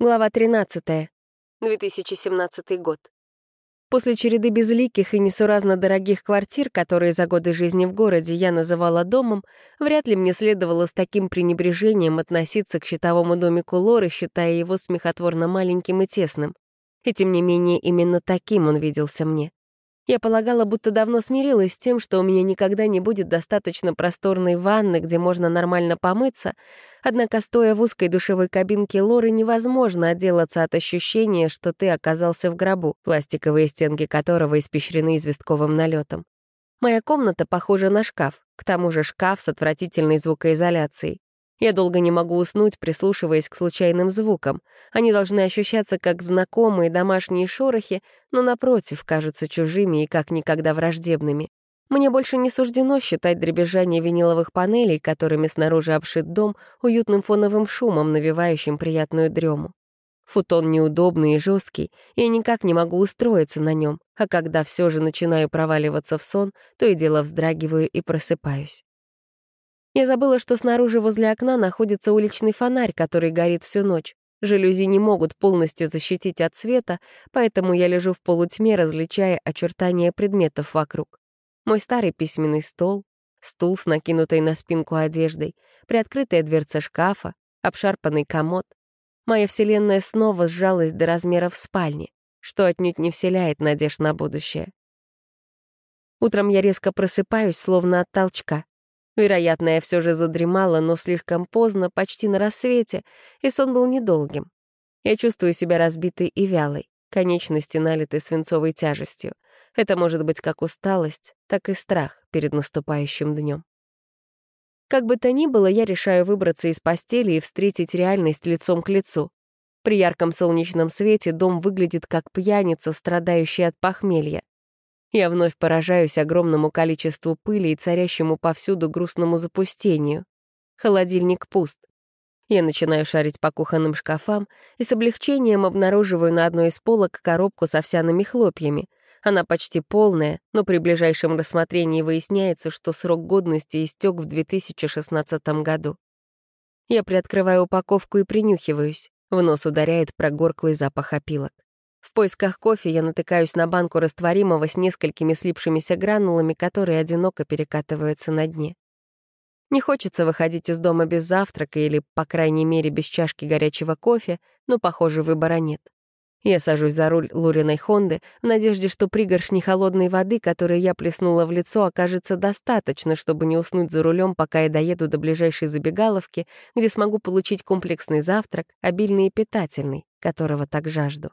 Глава 13. 2017 год. После череды безликих и несуразно дорогих квартир, которые за годы жизни в городе я называла домом, вряд ли мне следовало с таким пренебрежением относиться к щитовому домику Лоры, считая его смехотворно маленьким и тесным. И тем не менее именно таким он виделся мне. Я полагала, будто давно смирилась с тем, что у меня никогда не будет достаточно просторной ванны, где можно нормально помыться, однако, стоя в узкой душевой кабинке Лоры, невозможно отделаться от ощущения, что ты оказался в гробу, пластиковые стенки которого испещрены известковым налетом. Моя комната похожа на шкаф, к тому же шкаф с отвратительной звукоизоляцией. Я долго не могу уснуть, прислушиваясь к случайным звукам. Они должны ощущаться как знакомые домашние шорохи, но, напротив, кажутся чужими и как никогда враждебными. Мне больше не суждено считать дребезжание виниловых панелей, которыми снаружи обшит дом, уютным фоновым шумом, навевающим приятную дрему. Футон неудобный и жесткий, я никак не могу устроиться на нем, а когда все же начинаю проваливаться в сон, то и дело вздрагиваю и просыпаюсь. Я забыла, что снаружи возле окна находится уличный фонарь, который горит всю ночь. Жалюзи не могут полностью защитить от света, поэтому я лежу в полутьме, различая очертания предметов вокруг. Мой старый письменный стол, стул с накинутой на спинку одеждой, приоткрытая дверца шкафа, обшарпанный комод. Моя вселенная снова сжалась до размеров спальни, что отнюдь не вселяет надежд на будущее. Утром я резко просыпаюсь, словно от толчка. Вероятно, я все же задремала, но слишком поздно, почти на рассвете, и сон был недолгим. Я чувствую себя разбитой и вялой, конечности налиты свинцовой тяжестью. Это может быть как усталость, так и страх перед наступающим днем. Как бы то ни было, я решаю выбраться из постели и встретить реальность лицом к лицу. При ярком солнечном свете дом выглядит как пьяница, страдающая от похмелья. Я вновь поражаюсь огромному количеству пыли и царящему повсюду грустному запустению. Холодильник пуст. Я начинаю шарить по кухонным шкафам и с облегчением обнаруживаю на одной из полок коробку с овсяными хлопьями. Она почти полная, но при ближайшем рассмотрении выясняется, что срок годности истек в 2016 году. Я приоткрываю упаковку и принюхиваюсь. В нос ударяет прогорклый запах опилок. В поисках кофе я натыкаюсь на банку растворимого с несколькими слипшимися гранулами, которые одиноко перекатываются на дне. Не хочется выходить из дома без завтрака или, по крайней мере, без чашки горячего кофе, но, похоже, выбора нет. Я сажусь за руль Луриной Хонды в надежде, что пригоршни холодной воды, которой я плеснула в лицо, окажется достаточно, чтобы не уснуть за рулем, пока я доеду до ближайшей забегаловки, где смогу получить комплексный завтрак, обильный и питательный, которого так жажду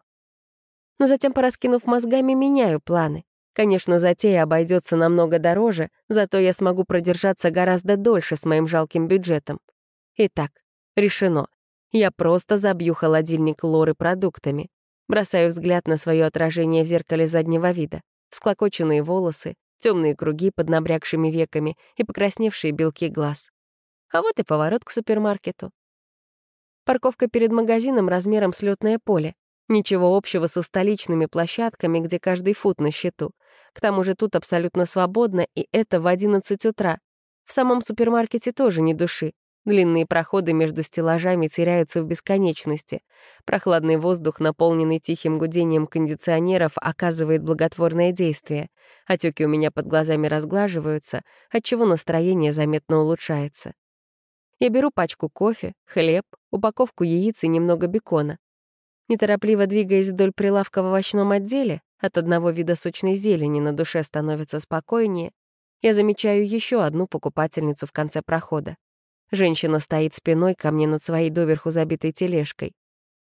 но затем, пораскинув мозгами, меняю планы. Конечно, затея обойдется намного дороже, зато я смогу продержаться гораздо дольше с моим жалким бюджетом. Итак, решено. Я просто забью холодильник Лоры продуктами. Бросаю взгляд на свое отражение в зеркале заднего вида. Всклокоченные волосы, темные круги под набрякшими веками и покрасневшие белки глаз. А вот и поворот к супермаркету. Парковка перед магазином размером с летное поле. Ничего общего со столичными площадками, где каждый фут на счету. К тому же тут абсолютно свободно, и это в 11 утра. В самом супермаркете тоже ни души. Длинные проходы между стеллажами теряются в бесконечности. Прохладный воздух, наполненный тихим гудением кондиционеров, оказывает благотворное действие. Отеки у меня под глазами разглаживаются, отчего настроение заметно улучшается. Я беру пачку кофе, хлеб, упаковку яиц и немного бекона. Неторопливо двигаясь вдоль прилавка в овощном отделе, от одного вида сочной зелени на душе становится спокойнее, я замечаю еще одну покупательницу в конце прохода. Женщина стоит спиной ко мне над своей доверху забитой тележкой.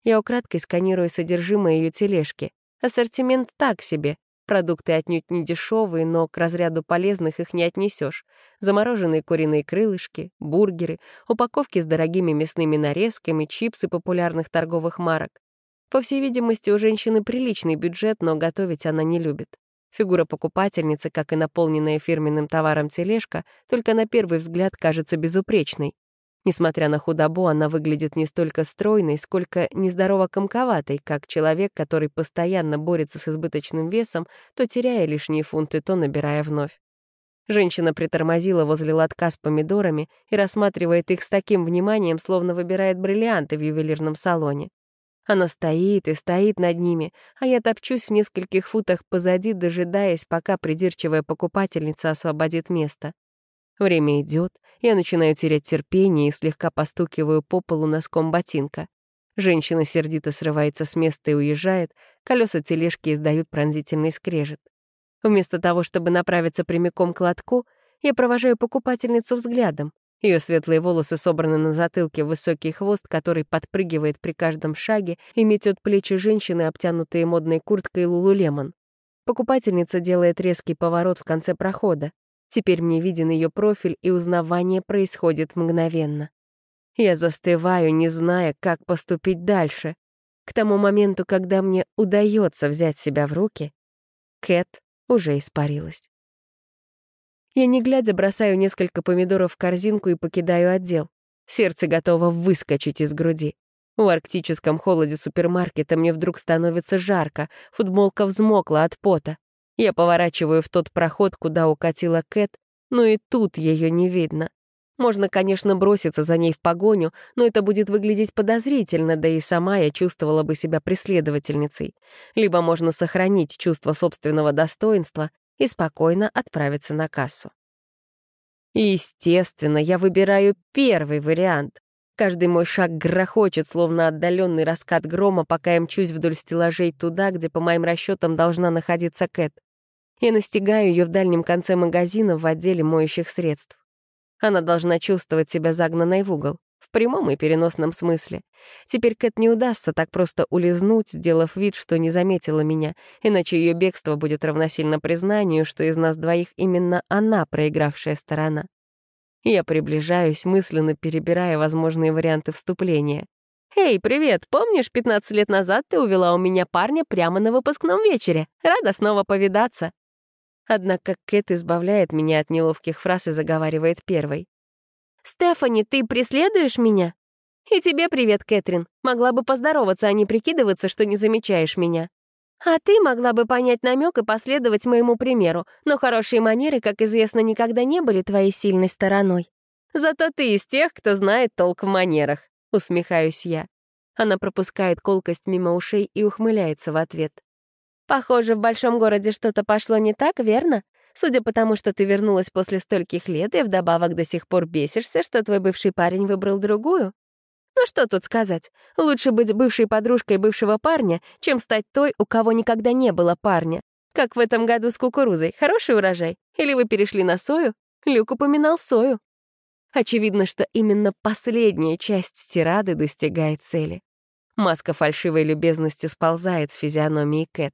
Я украдкой сканирую содержимое ее тележки. Ассортимент так себе. Продукты отнюдь не дешевые, но к разряду полезных их не отнесешь. Замороженные куриные крылышки, бургеры, упаковки с дорогими мясными нарезками, чипсы популярных торговых марок. По всей видимости, у женщины приличный бюджет, но готовить она не любит. Фигура покупательницы, как и наполненная фирменным товаром тележка, только на первый взгляд кажется безупречной. Несмотря на худобу, она выглядит не столько стройной, сколько нездорово комковатой, как человек, который постоянно борется с избыточным весом, то теряя лишние фунты, то набирая вновь. Женщина притормозила возле лотка с помидорами и рассматривает их с таким вниманием, словно выбирает бриллианты в ювелирном салоне. Она стоит и стоит над ними, а я топчусь в нескольких футах позади, дожидаясь, пока придирчивая покупательница освободит место. Время идет, я начинаю терять терпение и слегка постукиваю по полу носком ботинка. Женщина сердито срывается с места и уезжает, колеса тележки издают пронзительный скрежет. Вместо того, чтобы направиться прямиком к лотку, я провожаю покупательницу взглядом. Ее светлые волосы собраны на затылке в высокий хвост, который подпрыгивает при каждом шаге и метет плечи женщины, обтянутые модной курткой Лулулемон. Покупательница делает резкий поворот в конце прохода. Теперь мне виден ее профиль, и узнавание происходит мгновенно. Я застываю, не зная, как поступить дальше. К тому моменту, когда мне удается взять себя в руки, Кэт уже испарилась. Я не глядя бросаю несколько помидоров в корзинку и покидаю отдел. Сердце готово выскочить из груди. В арктическом холоде супермаркета мне вдруг становится жарко, футболка взмокла от пота. Я поворачиваю в тот проход, куда укатила Кэт, но и тут ее не видно. Можно, конечно, броситься за ней в погоню, но это будет выглядеть подозрительно, да и сама я чувствовала бы себя преследовательницей. Либо можно сохранить чувство собственного достоинства и спокойно отправиться на кассу. естественно, я выбираю первый вариант. Каждый мой шаг грохочет, словно отдаленный раскат грома, пока я мчусь вдоль стеллажей туда, где, по моим расчетам, должна находиться Кэт. Я настигаю ее в дальнем конце магазина в отделе моющих средств. Она должна чувствовать себя загнанной в угол прямом и переносном смысле. Теперь Кэт не удастся так просто улизнуть, сделав вид, что не заметила меня, иначе ее бегство будет равносильно признанию, что из нас двоих именно она проигравшая сторона. Я приближаюсь, мысленно перебирая возможные варианты вступления. «Эй, привет! Помнишь, 15 лет назад ты увела у меня парня прямо на выпускном вечере? Рада снова повидаться!» Однако Кэт избавляет меня от неловких фраз и заговаривает первой. «Стефани, ты преследуешь меня?» «И тебе привет, Кэтрин. Могла бы поздороваться, а не прикидываться, что не замечаешь меня». «А ты могла бы понять намек и последовать моему примеру, но хорошие манеры, как известно, никогда не были твоей сильной стороной. Зато ты из тех, кто знает толк в манерах», — усмехаюсь я. Она пропускает колкость мимо ушей и ухмыляется в ответ. «Похоже, в большом городе что-то пошло не так, верно? Судя по тому, что ты вернулась после стольких лет и вдобавок до сих пор бесишься, что твой бывший парень выбрал другую. Ну что тут сказать? Лучше быть бывшей подружкой бывшего парня, чем стать той, у кого никогда не было парня. Как в этом году с кукурузой. Хороший урожай? Или вы перешли на сою? Люк упоминал сою. Очевидно, что именно последняя часть тирады достигает цели. Маска фальшивой любезности сползает с физиономии Кэт.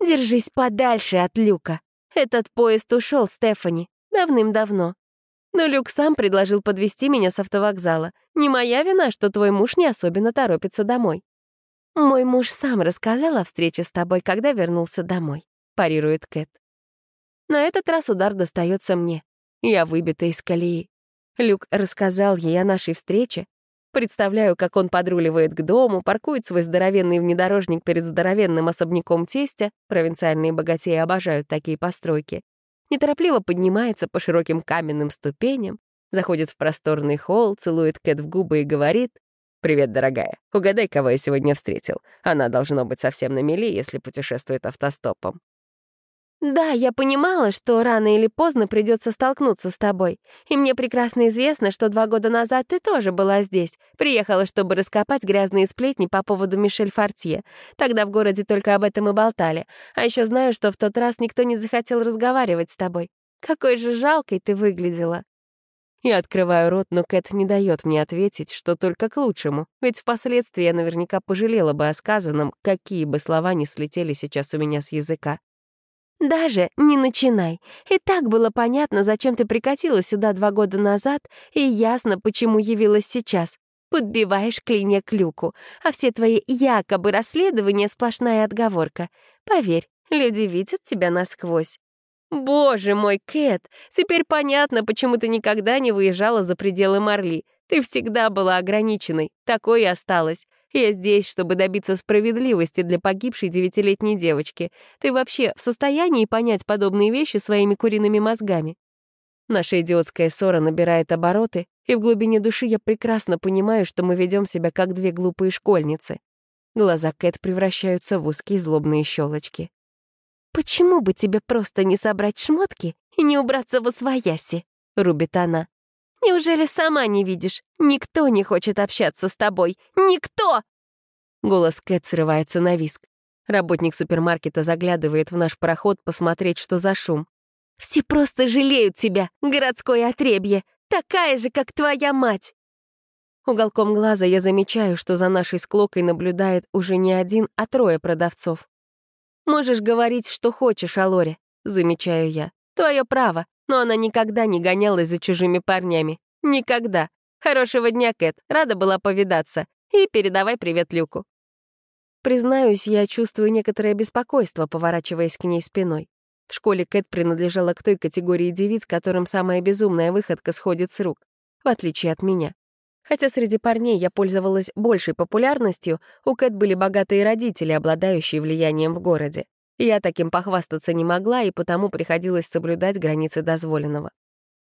«Держись подальше от Люка», этот поезд ушел, Стефани, давным-давно. Но Люк сам предложил подвести меня с автовокзала. Не моя вина, что твой муж не особенно торопится домой. Мой муж сам рассказал о встрече с тобой, когда вернулся домой, парирует Кэт. На этот раз удар достается мне. Я выбита из колеи. Люк рассказал ей о нашей встрече, Представляю, как он подруливает к дому, паркует свой здоровенный внедорожник перед здоровенным особняком тестя, провинциальные богатеи обожают такие постройки, неторопливо поднимается по широким каменным ступеням, заходит в просторный холл, целует Кэт в губы и говорит «Привет, дорогая. Угадай, кого я сегодня встретил. Она должно быть совсем на мели, если путешествует автостопом». «Да, я понимала, что рано или поздно придется столкнуться с тобой. И мне прекрасно известно, что два года назад ты тоже была здесь. Приехала, чтобы раскопать грязные сплетни по поводу Мишель Фортье. Тогда в городе только об этом и болтали. А еще знаю, что в тот раз никто не захотел разговаривать с тобой. Какой же жалкой ты выглядела». Я открываю рот, но Кэт не дает мне ответить, что только к лучшему, ведь впоследствии я наверняка пожалела бы о сказанном, какие бы слова не слетели сейчас у меня с языка. «Даже не начинай. И так было понятно, зачем ты прикатила сюда два года назад, и ясно, почему явилась сейчас. Подбиваешь клинья к люку, а все твои якобы расследования — сплошная отговорка. Поверь, люди видят тебя насквозь». «Боже мой, Кэт, теперь понятно, почему ты никогда не выезжала за пределы Марли. Ты всегда была ограниченной, такой и осталась. Я здесь, чтобы добиться справедливости для погибшей девятилетней девочки. Ты вообще в состоянии понять подобные вещи своими куриными мозгами? Наша идиотская ссора набирает обороты, и в глубине души я прекрасно понимаю, что мы ведем себя как две глупые школьницы. Глаза Кэт превращаются в узкие злобные щелочки. «Почему бы тебе просто не собрать шмотки и не убраться во свояси?» — рубит она. «Неужели сама не видишь? Никто не хочет общаться с тобой. Никто!» Голос Кэт срывается на виск. Работник супермаркета заглядывает в наш пароход посмотреть, что за шум. «Все просто жалеют тебя, городское отребье, такая же, как твоя мать!» Уголком глаза я замечаю, что за нашей склокой наблюдает уже не один, а трое продавцов. «Можешь говорить, что хочешь о Лоре», — замечаю я. «Твое право, но она никогда не гонялась за чужими парнями. Никогда. Хорошего дня, Кэт, рада была повидаться. И передавай привет Люку». Признаюсь, я чувствую некоторое беспокойство, поворачиваясь к ней спиной. В школе Кэт принадлежала к той категории девиц, которым самая безумная выходка сходит с рук, в отличие от меня. Хотя среди парней я пользовалась большей популярностью, у Кэт были богатые родители, обладающие влиянием в городе. Я таким похвастаться не могла, и потому приходилось соблюдать границы дозволенного.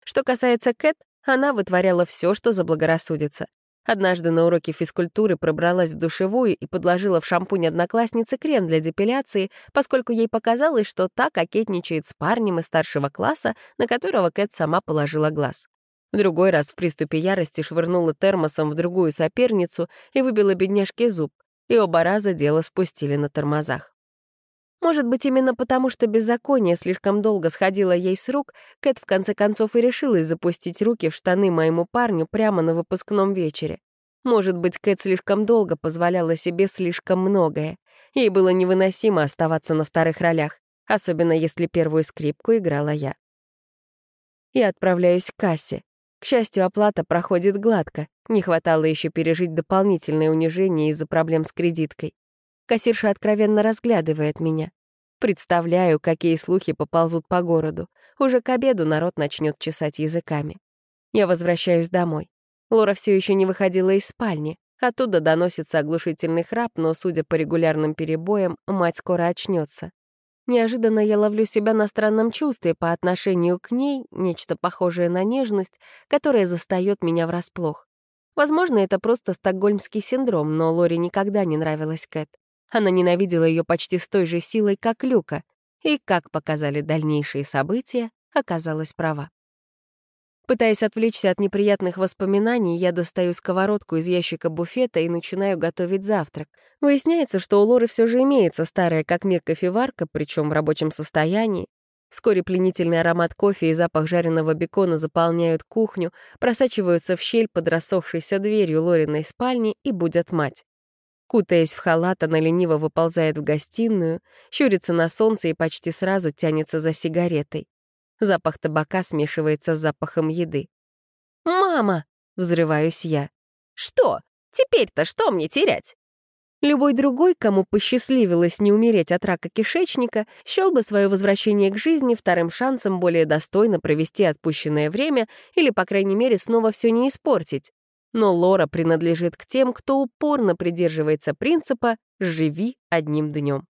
Что касается Кэт, она вытворяла все, что заблагорассудится. Однажды на уроке физкультуры пробралась в душевую и подложила в шампунь одноклассницы крем для депиляции, поскольку ей показалось, что та кокетничает с парнем из старшего класса, на которого Кэт сама положила глаз. В другой раз в приступе ярости швырнула термосом в другую соперницу и выбила бедняжке зуб, и оба раза дело спустили на тормозах. Может быть, именно потому, что беззаконие слишком долго сходило ей с рук, Кэт в конце концов и решилась запустить руки в штаны моему парню прямо на выпускном вечере. Может быть, Кэт слишком долго позволяла себе слишком многое. Ей было невыносимо оставаться на вторых ролях, особенно если первую скрипку играла я. Я отправляюсь к кассе. К счастью, оплата проходит гладко. Не хватало еще пережить дополнительное унижение из-за проблем с кредиткой. Кассирша откровенно разглядывает меня. Представляю, какие слухи поползут по городу. Уже к обеду народ начнет чесать языками. Я возвращаюсь домой. Лора все еще не выходила из спальни. Оттуда доносится оглушительный храп, но, судя по регулярным перебоям, мать скоро очнется. Неожиданно я ловлю себя на странном чувстве по отношению к ней, нечто похожее на нежность, которая застаёт меня врасплох. Возможно, это просто стокгольмский синдром, но Лори никогда не нравилась Кэт. Она ненавидела ее почти с той же силой, как Люка, и, как показали дальнейшие события, оказалась права. Пытаясь отвлечься от неприятных воспоминаний, я достаю сковородку из ящика буфета и начинаю готовить завтрак. Выясняется, что у Лоры все же имеется старая как мир кофеварка, причем в рабочем состоянии. Вскоре пленительный аромат кофе и запах жареного бекона заполняют кухню, просачиваются в щель под рассохшейся дверью Лориной спальни и будят мать. Кутаясь в халат, она лениво выползает в гостиную, щурится на солнце и почти сразу тянется за сигаретой. Запах табака смешивается с запахом еды. «Мама!» — взрываюсь я. «Что? Теперь-то что мне терять?» Любой другой, кому посчастливилось не умереть от рака кишечника, счел бы свое возвращение к жизни вторым шансом более достойно провести отпущенное время или, по крайней мере, снова все не испортить. Но Лора принадлежит к тем, кто упорно придерживается принципа «живи одним днем».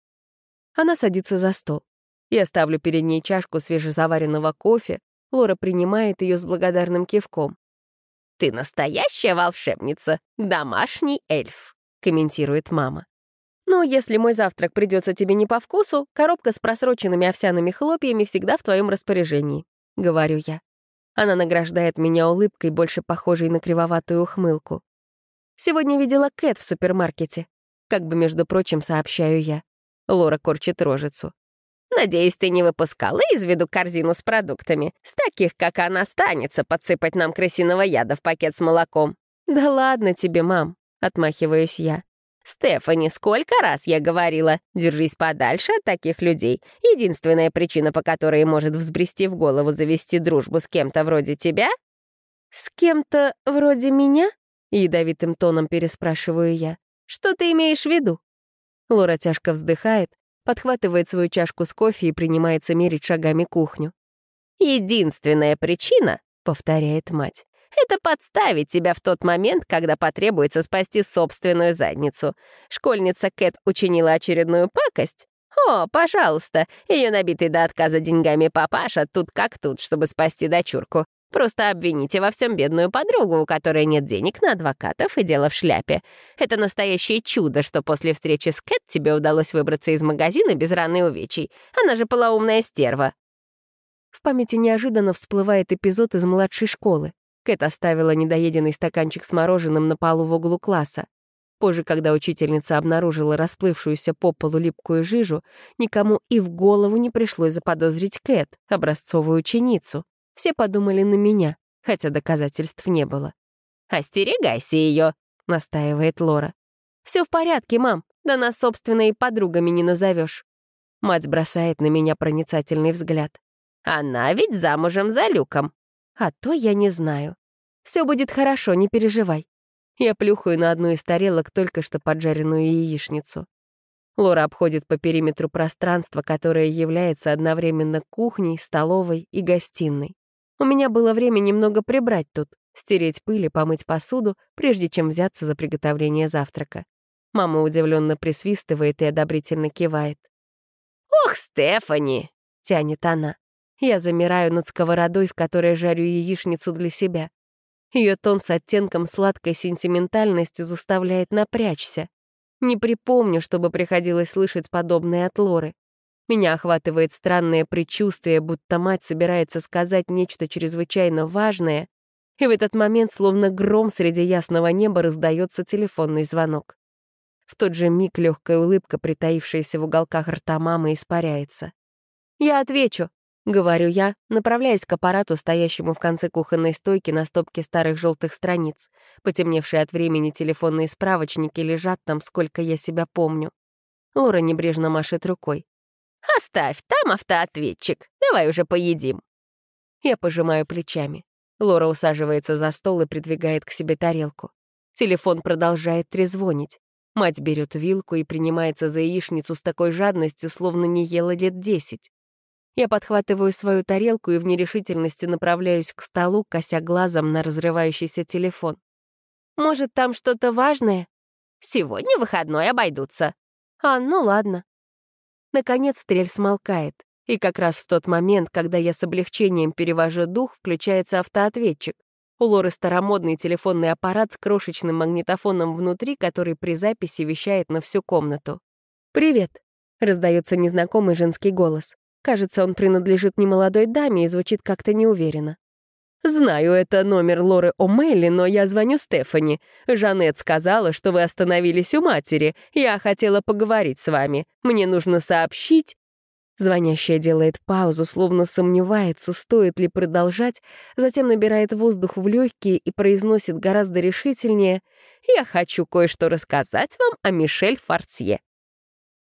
Она садится за стол. Я ставлю перед ней чашку свежезаваренного кофе. Лора принимает ее с благодарным кивком. «Ты настоящая волшебница, домашний эльф», — комментирует мама. «Ну, если мой завтрак придется тебе не по вкусу, коробка с просроченными овсяными хлопьями всегда в твоем распоряжении», — говорю я. Она награждает меня улыбкой, больше похожей на кривоватую ухмылку. «Сегодня видела Кэт в супермаркете», — как бы, между прочим, сообщаю я. Лора корчит рожицу. Надеюсь, ты не выпускала из виду корзину с продуктами. С таких, как она, останется подсыпать нам крысиного яда в пакет с молоком. Да ладно тебе, мам, отмахиваюсь я. Стефани, сколько раз я говорила, держись подальше от таких людей. Единственная причина, по которой может взбрести в голову завести дружбу с кем-то вроде тебя? С кем-то вроде меня? Ядовитым тоном переспрашиваю я. Что ты имеешь в виду? Лора тяжко вздыхает, подхватывает свою чашку с кофе и принимается мерить шагами кухню. «Единственная причина», — повторяет мать, «это подставить тебя в тот момент, когда потребуется спасти собственную задницу. Школьница Кэт учинила очередную пакость? О, пожалуйста, ее набитый до отказа деньгами папаша тут как тут, чтобы спасти дочурку. Просто обвините во всем бедную подругу, у которой нет денег на адвокатов и дело в шляпе. Это настоящее чудо, что после встречи с Кэт тебе удалось выбраться из магазина без раны и увечий. Она же полоумная стерва. В памяти неожиданно всплывает эпизод из младшей школы. Кэт оставила недоеденный стаканчик с мороженым на полу в углу класса. Позже, когда учительница обнаружила расплывшуюся по полу липкую жижу, никому и в голову не пришлось заподозрить Кэт, образцовую ученицу. Все подумали на меня, хотя доказательств не было. «Остерегайся ее», — настаивает Лора. «Все в порядке, мам, да нас, собственно, и подругами не назовешь. Мать бросает на меня проницательный взгляд. «Она ведь замужем за Люком». «А то я не знаю. Все будет хорошо, не переживай». Я плюхаю на одну из тарелок только что поджаренную яичницу. Лора обходит по периметру пространство, которое является одновременно кухней, столовой и гостиной. У меня было время немного прибрать тут, стереть пыль и помыть посуду, прежде чем взяться за приготовление завтрака. Мама удивленно присвистывает и одобрительно кивает. «Ох, Стефани!» — тянет она. Я замираю над сковородой, в которой жарю яичницу для себя. Ее тон с оттенком сладкой сентиментальности заставляет напрячься. Не припомню, чтобы приходилось слышать подобное от Лоры. Меня охватывает странное предчувствие, будто мать собирается сказать нечто чрезвычайно важное, и в этот момент, словно гром среди ясного неба, раздается телефонный звонок. В тот же миг легкая улыбка, притаившаяся в уголках рта мамы, испаряется. «Я отвечу», — говорю я, направляясь к аппарату, стоящему в конце кухонной стойки на стопке старых желтых страниц. Потемневшие от времени телефонные справочники лежат там, сколько я себя помню. Лора небрежно машет рукой. «Оставь, там автоответчик. Давай уже поедим». Я пожимаю плечами. Лора усаживается за стол и придвигает к себе тарелку. Телефон продолжает трезвонить. Мать берет вилку и принимается за яичницу с такой жадностью, словно не ела лет десять. Я подхватываю свою тарелку и в нерешительности направляюсь к столу, кося глазом на разрывающийся телефон. «Может, там что-то важное?» «Сегодня выходной обойдутся». «А, ну ладно». Наконец стрель смолкает, и как раз в тот момент, когда я с облегчением перевожу дух, включается автоответчик. У Лоры старомодный телефонный аппарат с крошечным магнитофоном внутри, который при записи вещает на всю комнату. «Привет», — раздается незнакомый женский голос. Кажется, он принадлежит немолодой даме и звучит как-то неуверенно. «Знаю, это номер Лоры О'Мелли, но я звоню Стефани. Жанет сказала, что вы остановились у матери. Я хотела поговорить с вами. Мне нужно сообщить...» Звонящая делает паузу, словно сомневается, стоит ли продолжать, затем набирает воздух в легкие и произносит гораздо решительнее «Я хочу кое-что рассказать вам о Мишель Фортье».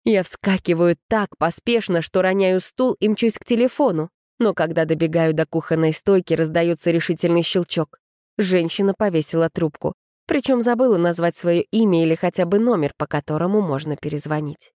Я вскакиваю так поспешно, что роняю стул и мчусь к телефону. Но когда добегаю до кухонной стойки, раздается решительный щелчок. Женщина повесила трубку. Причем забыла назвать свое имя или хотя бы номер, по которому можно перезвонить.